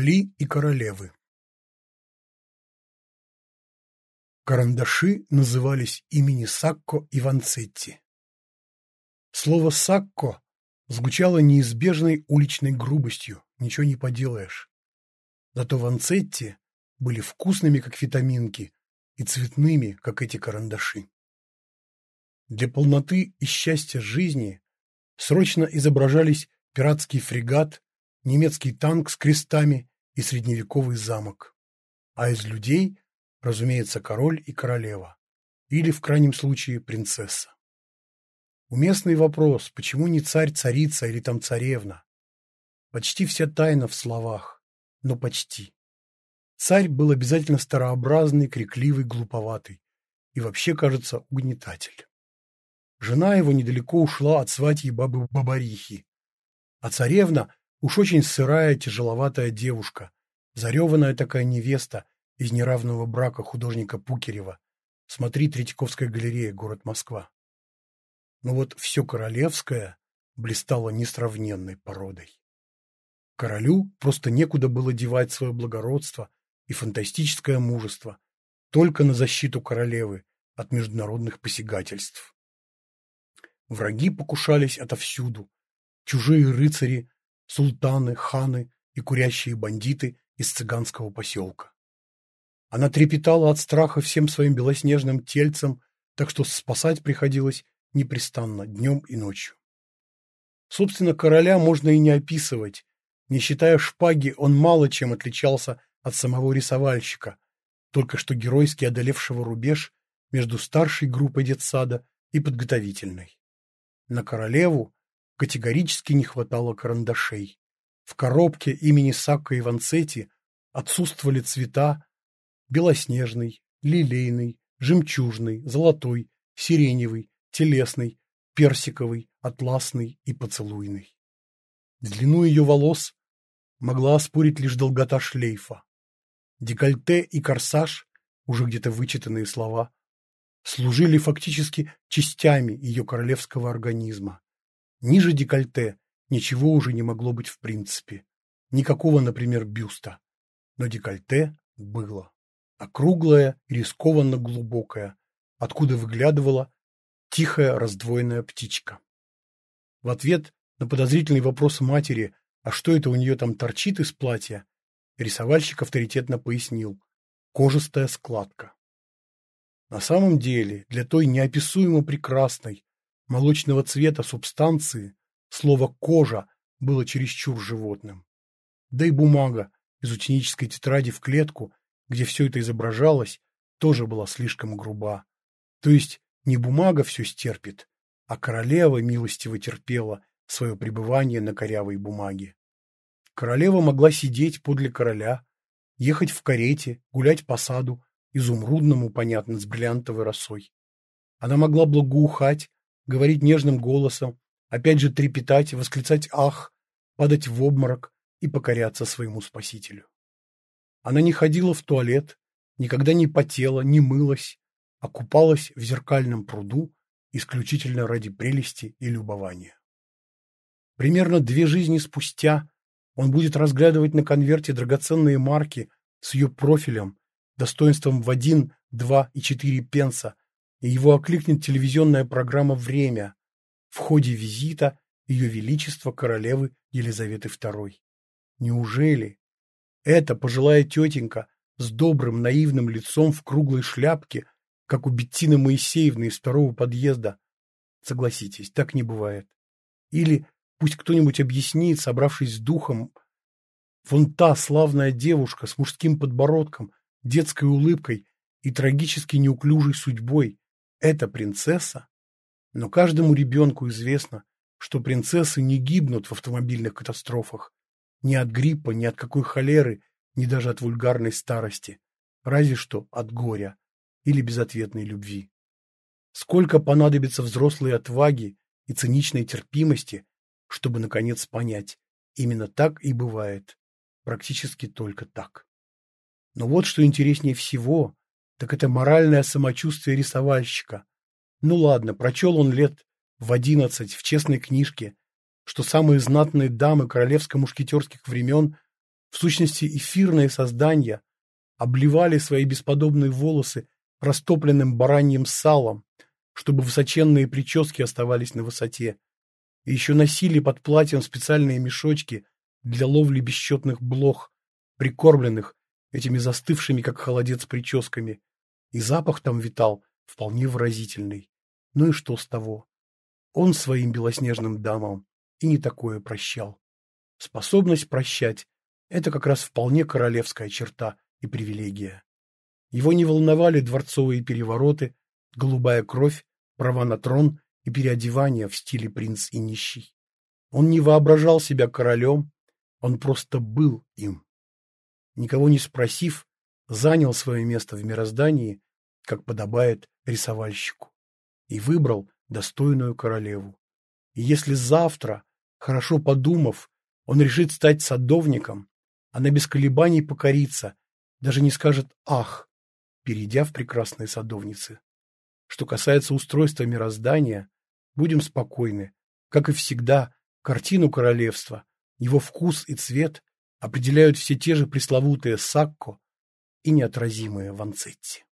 Короли и королевы Карандаши назывались имени Сакко и Ванцетти. Слово «сакко» звучало неизбежной уличной грубостью, ничего не поделаешь. Зато Ванцетти были вкусными, как витаминки, и цветными, как эти карандаши. Для полноты и счастья жизни срочно изображались пиратский фрегат, немецкий танк с крестами и средневековый замок. А из людей, разумеется, король и королева. Или, в крайнем случае, принцесса. Уместный вопрос, почему не царь-царица или там царевна? Почти вся тайна в словах, но почти. Царь был обязательно старообразный, крикливый, глуповатый и вообще, кажется, угнетатель. Жена его недалеко ушла от сватьи бабы Бабарихи, а царевна уж очень сырая, тяжеловатая девушка, зареванная такая невеста из неравного брака художника Пукерева. Смотри Третьяковская галерея, город Москва. Но вот все королевское блистало несравненной породой. Королю просто некуда было девать свое благородство и фантастическое мужество, только на защиту королевы от международных посягательств. Враги покушались отовсюду, чужие рыцари, султаны, ханы и курящие бандиты из цыганского поселка. Она трепетала от страха всем своим белоснежным тельцем, так что спасать приходилось непрестанно, днем и ночью. Собственно, короля можно и не описывать. Не считая шпаги, он мало чем отличался от самого рисовальщика, только что геройски одолевшего рубеж между старшей группой детсада и подготовительной. На королеву категорически не хватало карандашей. В коробке имени Сакко и Ванцетти отсутствовали цвета белоснежный, лилейный, жемчужный, золотой, сиреневый, телесный, персиковый, атласный и поцелуйный. Длину ее волос могла оспорить лишь долгота шлейфа. Декольте и корсаж, уже где-то вычитанные слова, служили фактически частями ее королевского организма. Ниже декольте ничего уже не могло быть в принципе. Никакого, например, бюста. Но декольте было. Округлое рискованно глубокое, откуда выглядывала тихая раздвоенная птичка. В ответ на подозрительный вопрос матери, а что это у нее там торчит из платья, рисовальщик авторитетно пояснил – кожистая складка. На самом деле, для той неописуемо прекрасной, молочного цвета субстанции слово «кожа» было чересчур животным. Да и бумага из ученической тетради в клетку, где все это изображалось, тоже была слишком груба. То есть не бумага все стерпит, а королева милостиво терпела свое пребывание на корявой бумаге. Королева могла сидеть подле короля, ехать в карете, гулять по саду, изумрудному, понятно, с бриллиантовой росой. Она могла благоухать, говорить нежным голосом, опять же трепетать, восклицать «ах», падать в обморок и покоряться своему спасителю. Она не ходила в туалет, никогда не потела, не мылась, а купалась в зеркальном пруду исключительно ради прелести и любования. Примерно две жизни спустя он будет разглядывать на конверте драгоценные марки с ее профилем, достоинством в один, два и четыре пенса, и его окликнет телевизионная программа «Время» в ходе визита Ее Величества королевы Елизаветы II. Неужели эта пожилая тетенька с добрым наивным лицом в круглой шляпке, как у Беттины Моисеевны из второго подъезда? Согласитесь, так не бывает. Или пусть кто-нибудь объяснит, собравшись с духом, вон та славная девушка с мужским подбородком, детской улыбкой и трагически неуклюжей судьбой, это принцесса? Но каждому ребенку известно, что принцессы не гибнут в автомобильных катастрофах. Ни от гриппа, ни от какой холеры, ни даже от вульгарной старости. Разве что от горя или безответной любви. Сколько понадобится взрослой отваги и циничной терпимости, чтобы, наконец, понять, именно так и бывает. Практически только так. Но вот что интереснее всего, так это моральное самочувствие рисовальщика. Ну ладно, прочел он лет в одиннадцать в честной книжке, что самые знатные дамы королевско-мушкетерских времен в сущности эфирные создания, обливали свои бесподобные волосы растопленным бараньим салом, чтобы высоченные прически оставались на высоте, и еще носили под платьем специальные мешочки для ловли бесчетных блох, прикормленных этими застывшими, как холодец, прическами, и запах там витал вполне выразительный. Ну и что с того? Он своим белоснежным дамам и не такое прощал. Способность прощать – это как раз вполне королевская черта и привилегия. Его не волновали дворцовые перевороты, голубая кровь, права на трон и переодевание в стиле принц и нищий. Он не воображал себя королем, он просто был им. Никого не спросив, занял свое место в мироздании, как подобает рисовальщику, и выбрал достойную королеву. И если завтра, хорошо подумав, он решит стать садовником, она без колебаний покорится, даже не скажет «ах», перейдя в прекрасные садовницы. Что касается устройства мироздания, будем спокойны. Как и всегда, картину королевства, его вкус и цвет определяют все те же пресловутые Сакко и неотразимые Ванцетти.